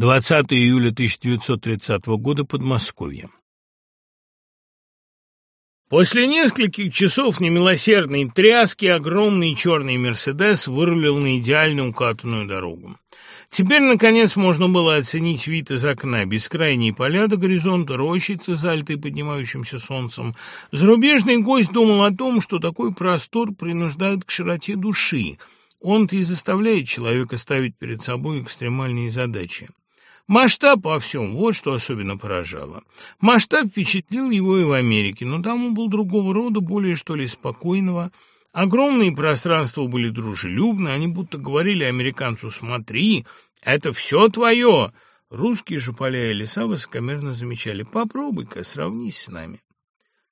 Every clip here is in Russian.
20 июля 1930 года, Подмосковье. После нескольких часов немилосердной тряски огромный черный «Мерседес» вырулил на идеально укатанную дорогу. Теперь, наконец, можно было оценить вид из окна. Бескрайние поля до горизонта, рощицы, залитые поднимающимся солнцем. Зарубежный гость думал о том, что такой простор принуждает к широте души. Он-то и заставляет человека ставить перед собой экстремальные задачи. Масштаб во всем, вот что особенно поражало. Масштаб впечатлил его и в Америке, но там он был другого рода, более что ли спокойного. Огромные пространства были дружелюбны, они будто говорили американцу «смотри, это все твое». Русские же поля и леса высокомерно замечали «попробуй-ка, сравнись с нами».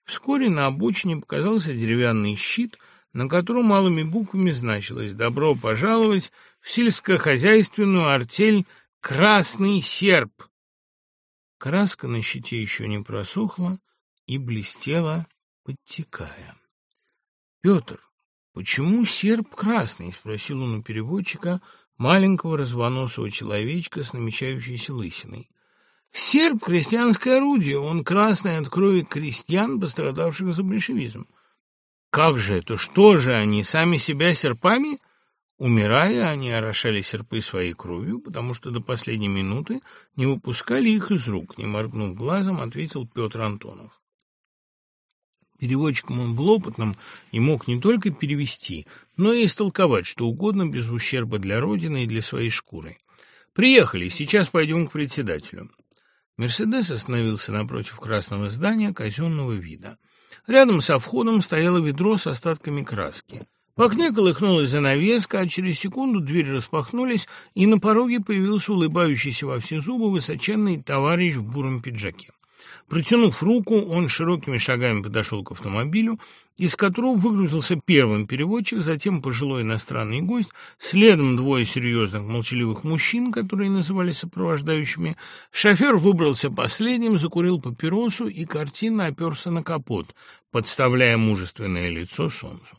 Вскоре на обочине показался деревянный щит, на котором малыми буквами значилось «Добро пожаловать в сельскохозяйственную артель Красный серп. Краска на щите еще не просохла и блестела, подтекая. «Петр, почему серп красный?» — спросил он у переводчика, маленького развоносого человечка с намечающейся лысиной. «Серп — крестьянское орудие, он красный от крови крестьян, пострадавших за большевизм». «Как же это? Что же они, сами себя серпами?» Умирая, они орошали серпы своей кровью, потому что до последней минуты не выпускали их из рук, не моргнув глазом, ответил Петр Антонов. Переводчиком он был опытным и мог не только перевести, но и истолковать что угодно без ущерба для Родины и для своей шкуры. «Приехали, сейчас пойдем к председателю». Мерседес остановился напротив красного здания казенного вида. Рядом со входом стояло ведро с остатками краски. В окне колыхнулась занавеска, а через секунду двери распахнулись, и на пороге появился улыбающийся во все зубы высоченный товарищ в буром пиджаке. Протянув руку, он широкими шагами подошел к автомобилю, из которого выгрузился первым переводчик, затем пожилой иностранный гость, следом двое серьезных молчаливых мужчин, которые назывались сопровождающими. Шофер выбрался последним, закурил папиросу и картинно оперся на капот, подставляя мужественное лицо солнцу.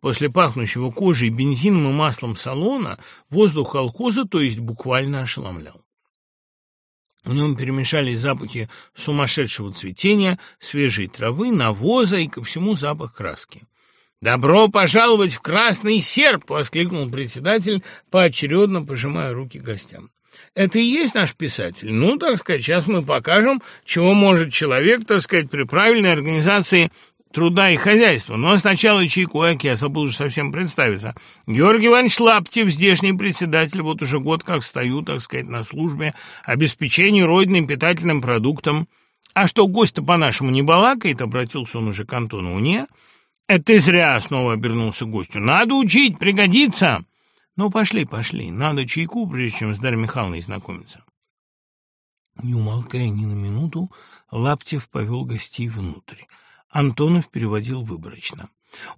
После пахнущего кожей, бензином и маслом салона воздух колхоза, то есть буквально ошеломлял. В нем перемешались запахи сумасшедшего цветения, свежей травы, навоза и ко всему запах краски. «Добро пожаловать в красный серп!» — воскликнул председатель, поочередно пожимая руки гостям. «Это и есть наш писатель? Ну, так сказать, сейчас мы покажем, чего может человек, так сказать, при правильной организации труда и хозяйства. Но сначала чайку, а я забыл уже совсем представиться. Георгий Иванович Лаптев, здешний председатель, вот уже год как стою, так сказать, на службе, обеспечению родным питательным продуктом. А что, гость-то по-нашему не балакает, обратился он уже к Антону Уне. Это зря, снова обернулся гостю. Надо учить, пригодится. Ну, пошли, пошли, надо чайку, прежде чем с Дарьей Михайловной знакомиться. Не умолкая ни на минуту, Лаптев повел гостей внутрь. Антонов переводил выборочно.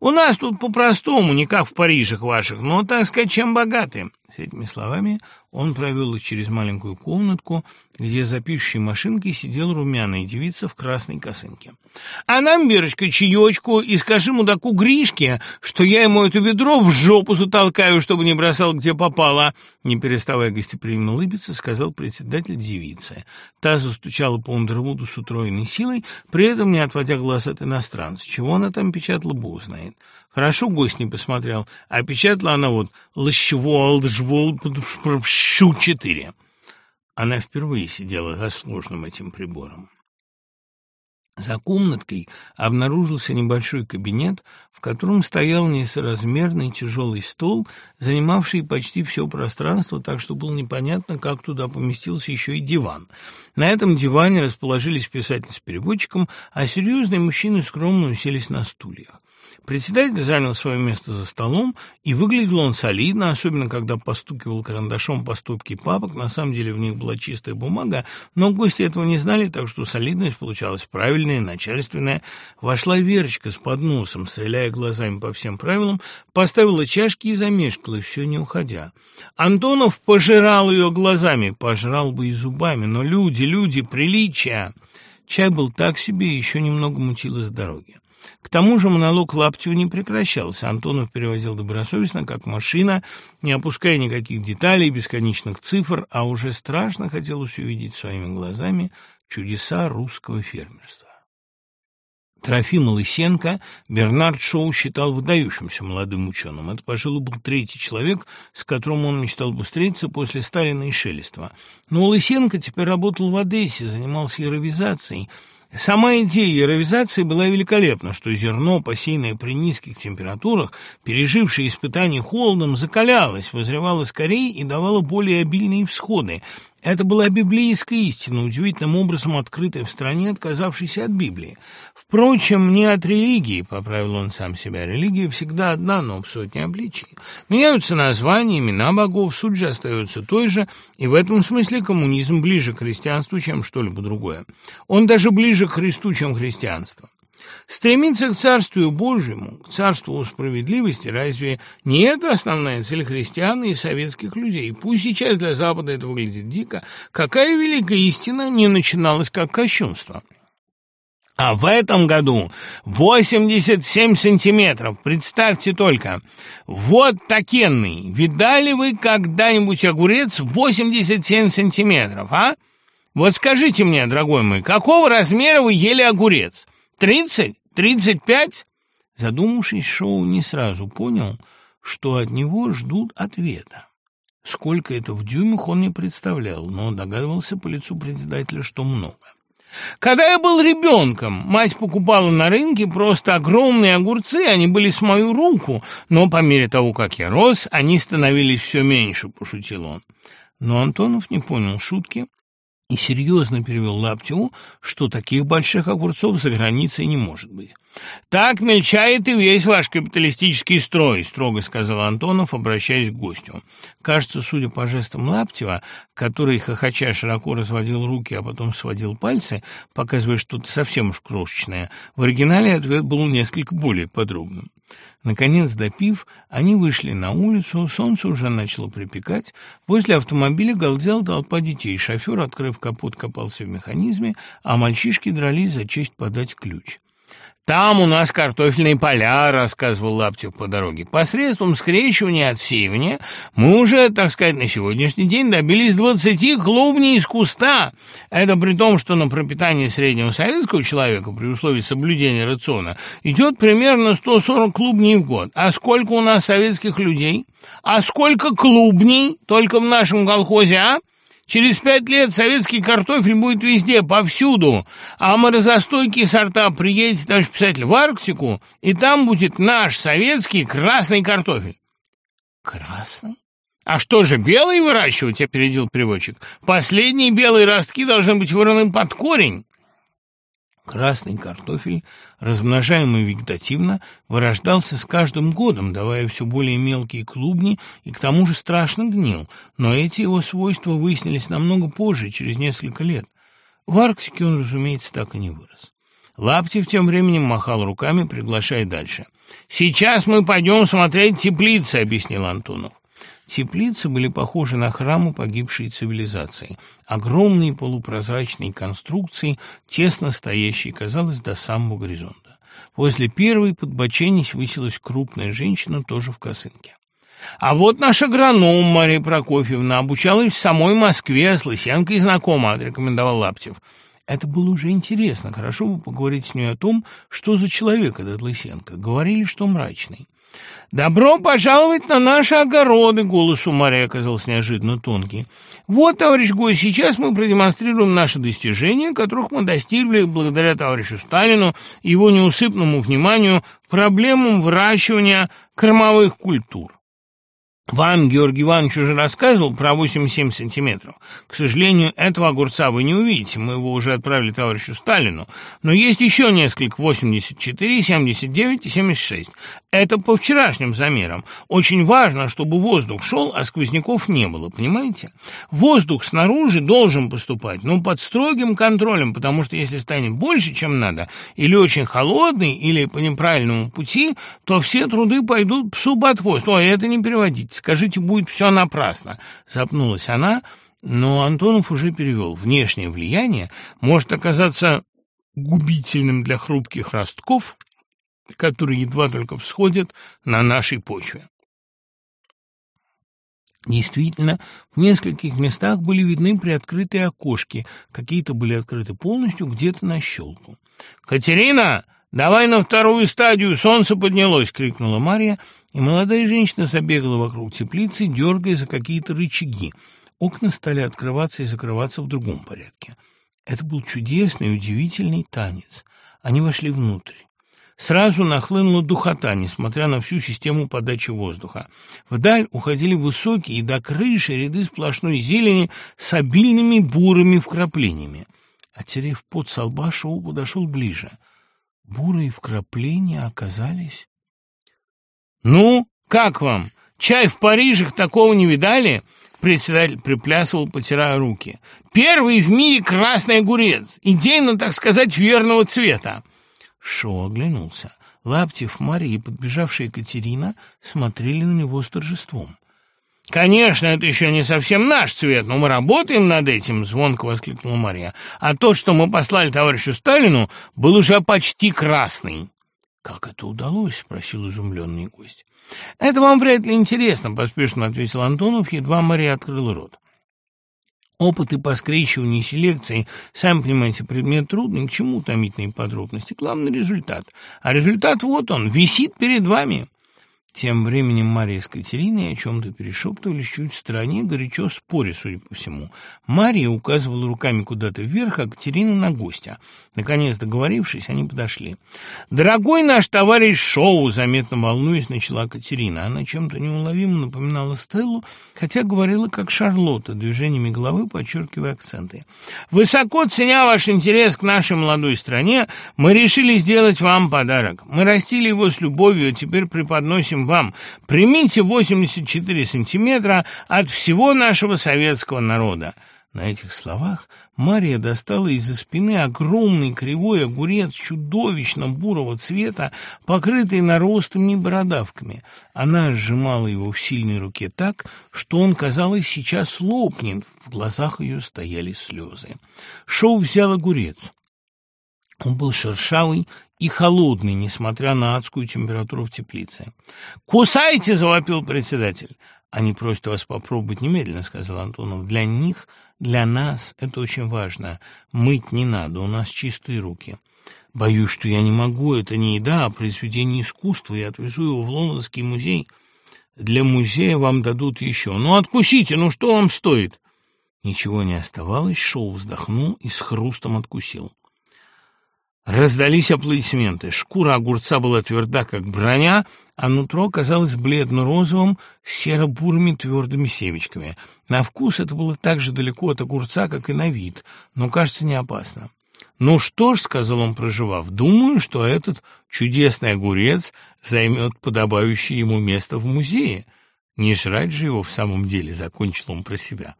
«У нас тут по-простому, не как в Парижах ваших, но, так сказать, чем богаты». С этими словами он провел их через маленькую комнатку, где за пишущей машинкой сидела румяная девица в красной косынке. «А нам, Верочка, чаечку, и скажи мудаку Гришке, что я ему это ведро в жопу затолкаю, чтобы не бросал, где попало!» Не переставая гостеприимно улыбиться, сказал председатель девицы. Та застучала по Ундервуду с утроенной силой, при этом не отводя глаз от иностранца. Чего она там печатала, бог знает. Хорошо гость не посмотрел, а печатала она вот «Лощевол, щу-4». Она впервые сидела за сложным этим прибором. За комнаткой обнаружился небольшой кабинет, в котором стоял несоразмерный тяжелый стол, занимавший почти все пространство, так что было непонятно, как туда поместился еще и диван. На этом диване расположились писатель с переводчиком, а серьезные мужчины скромно уселись на стульях. Председатель занял свое место за столом, и выглядел он солидно, особенно когда постукивал карандашом по стопке папок. На самом деле в них была чистая бумага, но гости этого не знали, так что солидность получалась правильная, начальственная. Вошла Верочка с подносом, стреляя глазами по всем правилам, поставила чашки и замешкала, все не уходя. Антонов пожирал ее глазами, пожрал бы и зубами, но люди, люди, приличия! Чай был так себе, еще немного мутило с дороги. К тому же монолог Лаптева не прекращался. Антонов перевозил добросовестно, как машина, не опуская никаких деталей, бесконечных цифр, а уже страшно хотелось увидеть своими глазами чудеса русского фермерства. Трофима Лысенко Бернард Шоу считал выдающимся молодым ученым. Это, пожалуй, был третий человек, с которым он мечтал бы встретиться после Сталина и Шелестова. Но Лысенко теперь работал в Одессе, занимался яровизацией, Сама идея яровизации была великолепна, что зерно, посеянное при низких температурах, пережившее испытание холодом, закалялось, возревало скорее и давало более обильные всходы. Это была библейская истина, удивительным образом открытая в стране, отказавшейся от Библии. Впрочем, не от религии, поправил он сам себя. Религия всегда одна, но в сотне обличий. Меняются названия, имена богов, суть же остается той же, и в этом смысле коммунизм ближе к христианству, чем что-либо другое. Он даже ближе к Христу, чем христианство. Стремиться к Царству Божьему, к Царству справедливости, разве не это основная цель христиан и советских людей? Пусть сейчас для Запада это выглядит дико, какая великая истина не начиналась как кощунство? А в этом году 87 сантиметров. Представьте только. Вот такенный. Видали вы когда-нибудь огурец 87 сантиметров, а? Вот скажите мне, дорогой мой, какого размера вы ели огурец? Тридцать? Тридцать пять?» Задумавшись, Шоу не сразу понял, что от него ждут ответа. Сколько это в дюймах он не представлял, но догадывался по лицу председателя, что много. Когда я был ребенком, мать покупала на рынке просто огромные огурцы, они были с мою руку, но по мере того, как я рос, они становились все меньше, пошутил он. Но Антонов не понял шутки и серьезно перевел Лаптеву, что таких больших огурцов за границей не может быть. «Так мельчает и весь ваш капиталистический строй», — строго сказал Антонов, обращаясь к гостю. Кажется, судя по жестам Лаптева, который, хохоча, широко разводил руки, а потом сводил пальцы, показывая что-то совсем уж крошечное, в оригинале ответ был несколько более подробным. Наконец, допив, они вышли на улицу, солнце уже начало припекать, возле автомобиля галдела толпа детей, шофер, открыв капот, копался в механизме, а мальчишки дрались за честь подать ключ. «Там у нас картофельные поля», — рассказывал Лаптев по дороге. «Посредством скрещивания и отсеивания мы уже, так сказать, на сегодняшний день добились двадцати клубней из куста. Это при том, что на пропитание среднего советского человека при условии соблюдения рациона идет примерно 140 клубней в год. А сколько у нас советских людей? А сколько клубней только в нашем колхозе, а?» Через пять лет советский картофель будет везде, повсюду, а морозостойкие сорта приедете, товарищ писатель, в Арктику, и там будет наш советский красный картофель. Красный? А что же, белый выращивать, опередил переводчик. Последние белые ростки должны быть вырваны под корень. Красный картофель, размножаемый вегетативно, вырождался с каждым годом, давая все более мелкие клубни и к тому же страшно гнил, но эти его свойства выяснились намного позже, через несколько лет. В Арктике он, разумеется, так и не вырос. Лаптев тем временем махал руками, приглашая дальше. «Сейчас мы пойдем смотреть теплицы», — объяснил Антонов. Теплицы были похожи на храмы погибшей цивилизации. Огромные полупрозрачные конструкции, тесно стоящие, казалось, до самого горизонта. Возле первой, подбоченись, высилась крупная женщина, тоже в косынке. А вот наша агроном Мария Прокофьевна обучалась в самой Москве, с Лысенкой знакома, отрекомендовал Лаптев. Это было уже интересно. Хорошо бы поговорить с ней о том, что за человек этот Лысенко. Говорили, что мрачный. «Добро пожаловать на наши огороды!» — голос у Марии оказался неожиданно тонкий. «Вот, товарищ Гой, сейчас мы продемонстрируем наши достижения, которых мы достигли благодаря товарищу Сталину и его неусыпному вниманию проблемам выращивания кормовых культур. Вам Георгий Иванович уже рассказывал про 87 сантиметров. К сожалению, этого огурца вы не увидите, мы его уже отправили товарищу Сталину. Но есть еще несколько 84, 79 и 76. Это по вчерашним замерам. Очень важно, чтобы воздух шел, а сквозняков не было, понимаете? Воздух снаружи должен поступать, но под строгим контролем, потому что если станет больше, чем надо, или очень холодный, или по неправильному пути, то все труды пойдут псу под хвост. Ой, это не переводить скажите, будет все напрасно», — запнулась она, но Антонов уже перевел. Внешнее влияние может оказаться губительным для хрупких ростков, которые едва только всходят на нашей почве. Действительно, в нескольких местах были видны приоткрытые окошки, какие-то были открыты полностью, где-то на щелку. «Катерина, давай на вторую стадию, солнце поднялось!» — крикнула Мария, и молодая женщина забегала вокруг теплицы, дергая за какие-то рычаги. Окна стали открываться и закрываться в другом порядке. Это был чудесный, удивительный танец. Они вошли внутрь. Сразу нахлынула духота, несмотря на всю систему подачи воздуха. Вдаль уходили высокие и до крыши ряды сплошной зелени с обильными бурыми вкраплениями. Отерев пот со лба, Шоу подошел ближе. Бурые вкрапления оказались... «Ну, как вам? Чай в Париже такого не видали?» Председатель приплясывал, потирая руки. «Первый в мире красный огурец, идейно, так сказать, верного цвета. Шоу оглянулся. Лаптев, Мария и подбежавшая Екатерина смотрели на него с торжеством. «Конечно, это еще не совсем наш цвет, но мы работаем над этим», — звонко воскликнула Мария. «А то, что мы послали товарищу Сталину, был уже почти красный». «Как это удалось?» — спросил изумленный гость. «Это вам вряд ли интересно», — поспешно ответил Антонов, едва Мария открыла рот. Опыты по скрещиванию селекции, сами понимаете, предмет трудный, к чему утомительные подробности, главный результат. А результат вот он, висит перед вами. Тем временем Мария с Катериной о чем-то перешептывались чуть в стороне, горячо споря, судя по всему. Мария указывала руками куда-то вверх, а Катерина на гостя. Наконец, договорившись, они подошли. «Дорогой наш товарищ Шоу!» — заметно волнуясь, начала Катерина. Она чем-то неуловимо напоминала Стеллу, хотя говорила как Шарлотта, движениями головы подчеркивая акценты. «Высоко ценя ваш интерес к нашей молодой стране, мы решили сделать вам подарок. Мы растили его с любовью, а теперь преподносим вам. Примите 84 сантиметра от всего нашего советского народа». На этих словах Мария достала из-за спины огромный кривой огурец чудовищно бурого цвета, покрытый наростами и бородавками. Она сжимала его в сильной руке так, что он, казалось, сейчас лопнет. В глазах ее стояли слезы. Шоу взял огурец. Он был шершавый и холодный, несмотря на адскую температуру в теплице. «Кусайте!» — завопил председатель. «Они просят вас попробовать немедленно», — сказал Антонов. «Для них, для нас это очень важно. Мыть не надо, у нас чистые руки». «Боюсь, что я не могу. Это не еда, а произведение искусства. Я отвезу его в Лондонский музей. Для музея вам дадут еще. Ну, откусите, ну что вам стоит?» Ничего не оставалось, Шоу вздохнул и с хрустом откусил. Раздались аплодисменты. Шкура огурца была тверда, как броня, а нутро казалось бледно-розовым серо-бурыми твердыми семечками. На вкус это было так же далеко от огурца, как и на вид, но, кажется, не опасно. «Ну что ж», — сказал он, проживав, — «думаю, что этот чудесный огурец займет подобающее ему место в музее. Не жрать же его в самом деле», — закончил он про себя.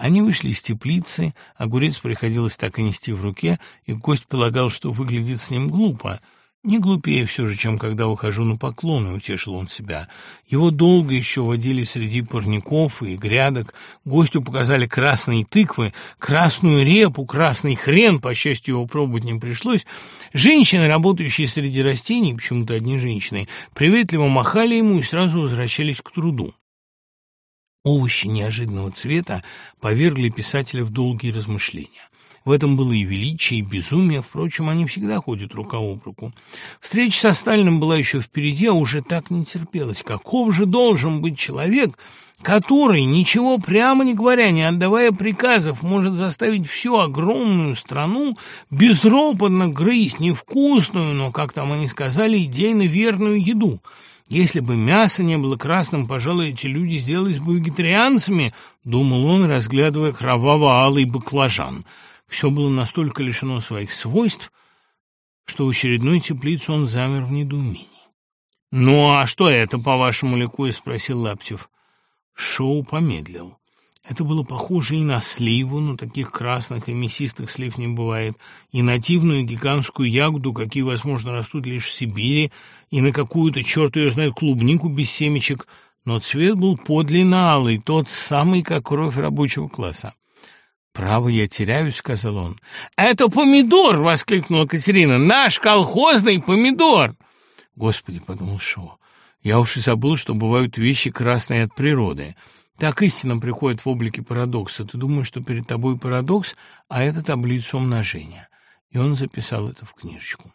Они вышли из теплицы, огурец приходилось так и нести в руке, и гость полагал, что выглядит с ним глупо. Не глупее все же, чем когда ухожу на поклоны, утешил он себя. Его долго еще водили среди парников и грядок. Гостю показали красные тыквы, красную репу, красный хрен, по счастью, его пробовать не пришлось. Женщины, работающие среди растений, почему-то одни женщины, приветливо махали ему и сразу возвращались к труду. Овощи неожиданного цвета повергли писателя в долгие размышления. В этом было и величие, и безумие, впрочем, они всегда ходят рука об руку. Встреча со Сталиным была еще впереди, а уже так не терпелось. Каков же должен быть человек, который, ничего прямо не говоря, не отдавая приказов, может заставить всю огромную страну безропотно грызть невкусную, но, как там они сказали, идейно верную еду – если бы мясо не было красным, пожалуй, эти люди сделались бы вегетарианцами, думал он, разглядывая кроваво-алый баклажан. Все было настолько лишено своих свойств, что в очередной теплице он замер в недоумении. «Ну, а что это, по-вашему, ликуя?» — спросил Лаптев. Шоу помедлил. Это было похоже и на сливу, но таких красных и мясистых слив не бывает, и нативную гигантскую ягоду, какие, возможно, растут лишь в Сибири, и на какую-то, черт ее знает, клубнику без семечек, но цвет был подлинно алый, тот самый, как кровь рабочего класса. «Право, я теряюсь», — сказал он. «Это помидор!» — воскликнула Катерина. «Наш колхозный помидор!» Господи, подумал Шоу, я уж и забыл, что бывают вещи красные от природы. Так истина приходит в облике парадокса. Ты думаешь, что перед тобой парадокс, а это таблица умножения. И он записал это в книжечку.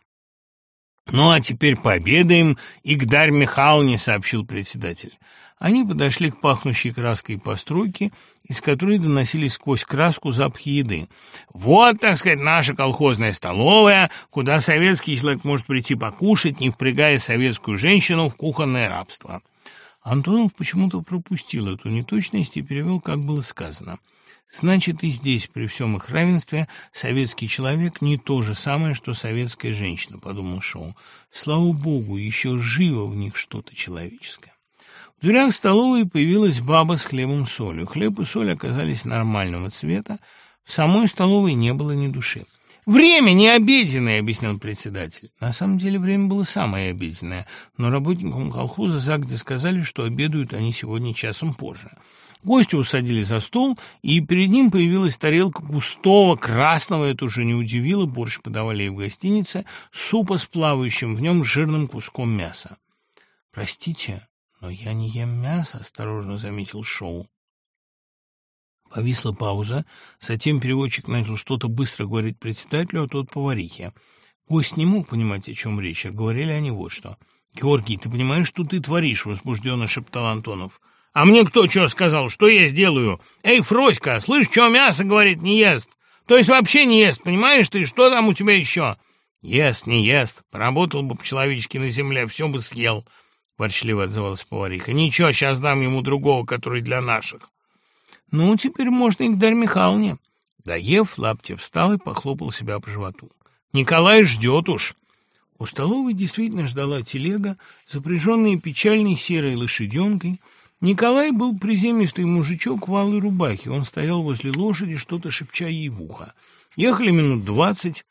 «Ну, а теперь пообедаем, Игдарь Михайловне», — сообщил председатель. Они подошли к пахнущей краской постройке, из которой доносились сквозь краску запахи еды. «Вот, так сказать, наша колхозная столовая, куда советский человек может прийти покушать, не впрягая советскую женщину в кухонное рабство». Антонов почему-то пропустил эту неточность и перевел, как было сказано. Значит, и здесь, при всем их равенстве, советский человек не то же самое, что советская женщина, подумал Шоу. Слава богу, еще живо в них что-то человеческое. В дверях столовой появилась баба с хлебом солью. Хлеб и соль оказались нормального цвета. В самой столовой не было ни души. «Время не обеденное», — объяснил председатель. На самом деле время было самое обеденное, но работникам колхоза загодя сказали, что обедают они сегодня часом позже. Гости усадили за стол, и перед ним появилась тарелка густого, красного, это уже не удивило, борщ подавали и в гостинице, супа с плавающим в нем жирным куском мяса. «Простите, но я не ем мясо», — осторожно заметил Шоу. Повисла пауза, затем переводчик начал что-то быстро говорить председателю, а тот поварихе. Гость не мог понимать, о чем речь, а говорили они вот что. «Георгий, ты понимаешь, что ты творишь?» — возбужденно шептал Антонов. А мне кто что сказал? Что я сделаю? Эй, Фроська, слышь, что мясо, говорит, не ест? То есть вообще не ест, понимаешь ты? Что там у тебя еще? Ест, не ест. Поработал бы по-человечески на земле, все бы съел. Ворчливо отзывалась повариха. Ничего, сейчас дам ему другого, который для наших. Ну, теперь можно и к Дарье Михайловне. Доев, Лаптев встал и похлопал себя по животу. Николай ждет уж. У столовой действительно ждала телега, запряженная печальной серой лошаденкой, Николай был приземистый мужичок в алой рубахе. Он стоял возле лошади, что-то шепча ей в ухо. Ехали минут двадцать.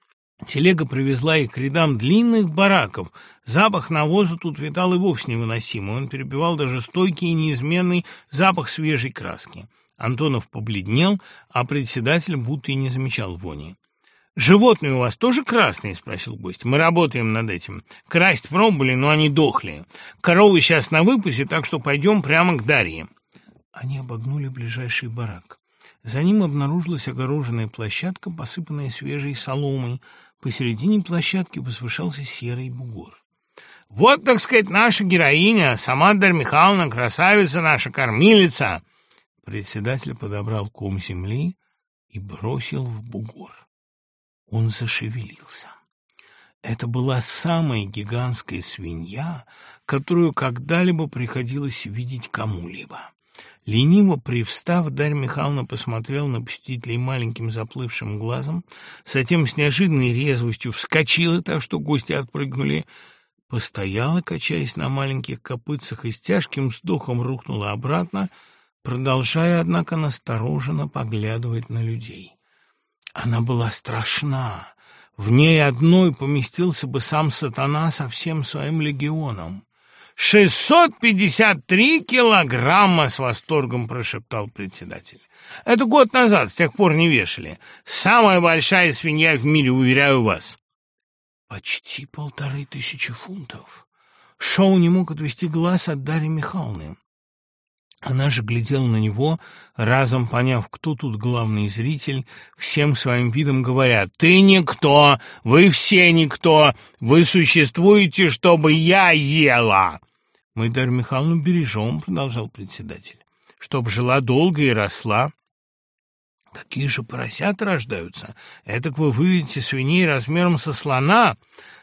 Телега привезла их к рядам длинных бараков. Запах навоза тут витал и вовсе невыносимый. Он перебивал даже стойкий и неизменный запах свежей краски. Антонов побледнел, а председатель будто и не замечал вони. «Животные у вас тоже красные?» — спросил гость. «Мы работаем над этим. Красть пробовали, но они дохли. Коровы сейчас на выпасе, так что пойдем прямо к Дарье». Они обогнули ближайший барак. За ним обнаружилась огороженная площадка, посыпанная свежей соломой. Посередине площадки возвышался серый бугор. «Вот, так сказать, наша героиня, сама Дарья Михайловна, красавица наша, кормилица!» Председатель подобрал ком земли и бросил в бугор. Он зашевелился. Это была самая гигантская свинья, которую когда-либо приходилось видеть кому-либо. Лениво привстав, Дарья Михайловна посмотрела на посетителей маленьким заплывшим глазом, затем с неожиданной резвостью вскочила так, что гости отпрыгнули, постояла, качаясь на маленьких копытцах, и с тяжким вздохом рухнула обратно, продолжая, однако, настороженно поглядывать на людей. Она была страшна. В ней одной поместился бы сам сатана со всем своим легионом. «Шестьсот пятьдесят три килограмма!» — с восторгом прошептал председатель. «Это год назад, с тех пор не вешали. Самая большая свинья в мире, уверяю вас». «Почти полторы тысячи фунтов». Шоу не мог отвести глаз от Дарьи Михайловны. Она же глядела на него, разом поняв, кто тут главный зритель, всем своим видом говоря, «Ты никто! Вы все никто! Вы существуете, чтобы я ела!» «Мы Дарью Михайловну бережем», — продолжал председатель, «чтоб жила долго и росла». «Какие же поросята рождаются? Этак вы выведете свиней размером со слона?»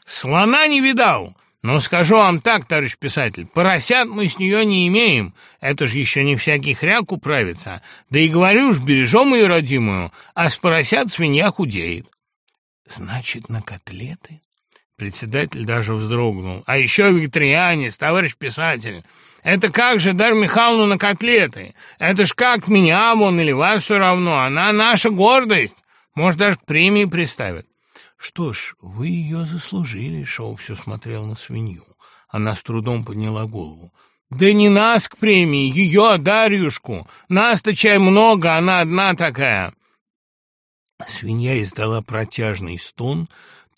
«Слона не видал!» Но скажу вам так, товарищ писатель, поросят мы с нее не имеем. Это же еще не всякий хряк управится. Да и говорю уж, бережем ее родимую, а с поросят свинья худеет. Значит, на котлеты? Председатель даже вздрогнул. А еще вегетарианец, товарищ писатель. Это как же, Дарья Михайловна, на котлеты? Это ж как меня вон или вас все равно. Она наша гордость. Может, даже к премии приставят. «Что ж, вы ее заслужили», — Шоу все смотрел на свинью. Она с трудом подняла голову. «Да не нас к премии, ее, Дарьюшку! Нас-то чай много, она одна такая!» Свинья издала протяжный стон,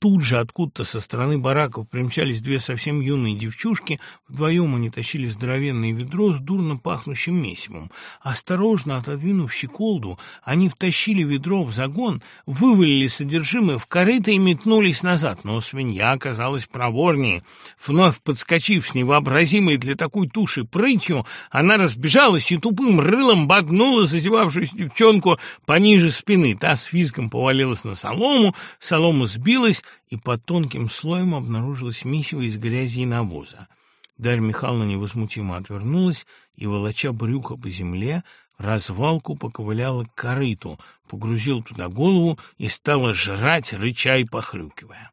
Тут же откуда-то со стороны бараков примчались две совсем юные девчушки. Вдвоем они тащили здоровенное ведро с дурно пахнущим месивом. Осторожно отодвинув щеколду, они втащили ведро в загон, вывалили содержимое в корыто и метнулись назад. Но свинья оказалась проворнее. Вновь подскочив с невообразимой для такой туши прытью, она разбежалась и тупым рылом боднула зазевавшуюся девчонку пониже спины. Та с визгом повалилась на солому, солома сбилась, и под тонким слоем обнаружилось месиво из грязи и навоза. Дарья Михайловна невозмутимо отвернулась и, волоча брюхо по земле, развалку поковыляла к корыту, погрузила туда голову и стала жрать, рыча и похрюкивая.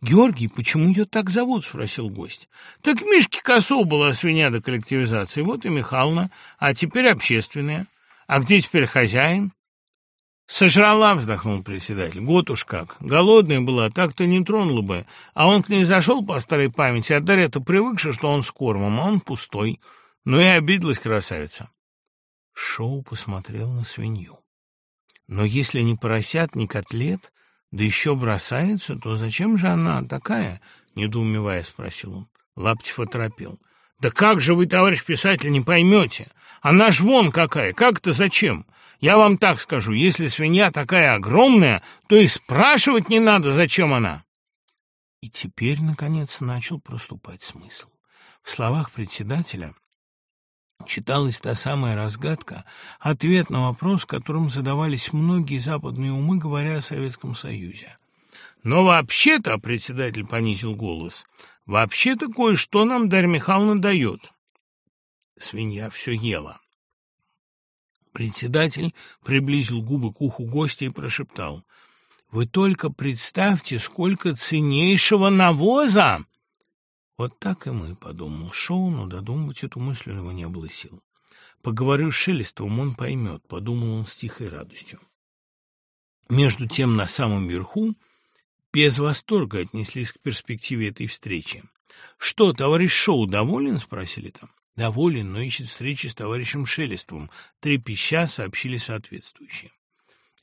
«Георгий, почему ее так зовут?» — спросил гость. «Так Мишке Косов была свинья до коллективизации, вот и Михайловна, а теперь общественная. А где теперь хозяин?» «Сожрала», — вздохнул председатель. «Год уж как. Голодная была, так-то не тронула бы. А он к ней зашел по старой памяти, а Дарья-то привыкша, что он с кормом, а он пустой. Ну и обиделась красавица». Шоу посмотрел на свинью. «Но если не поросят, не котлет, да еще бросается, то зачем же она такая?» — недоумевая спросил он. Лаптев оторопел. «Да как же вы, товарищ писатель, не поймете? Она ж вон какая, как-то зачем? Я вам так скажу, если свинья такая огромная, то и спрашивать не надо, зачем она. И теперь, наконец, начал проступать смысл. В словах председателя читалась та самая разгадка, ответ на вопрос, которым задавались многие западные умы, говоря о Советском Союзе. Но вообще-то, председатель понизил голос, вообще-то кое-что нам Дарья Михайловна дает. Свинья все ела. Председатель приблизил губы к уху гостя и прошептал. «Вы только представьте, сколько ценнейшего навоза!» Вот так и мы, — подумал Шоу, но додумать эту мысль у него не было сил. Поговорю с Шелестовым, он поймет, — подумал он с тихой радостью. Между тем, на самом верху без восторга отнеслись к перспективе этой встречи. «Что, товарищ Шоу доволен?» — спросили там. Доволен, но ищет встречи с товарищем Шелестовым. Трепеща сообщили соответствующие.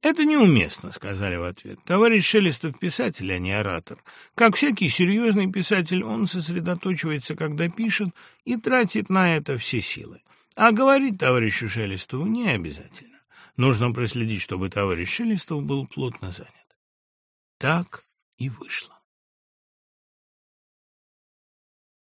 «Это неуместно», — сказали в ответ. «Товарищ Шелестов писатель, а не оратор. Как всякий серьезный писатель, он сосредоточивается, когда пишет, и тратит на это все силы. А говорить товарищу Шелестову не обязательно. Нужно проследить, чтобы товарищ Шелестов был плотно занят». Так и вышло.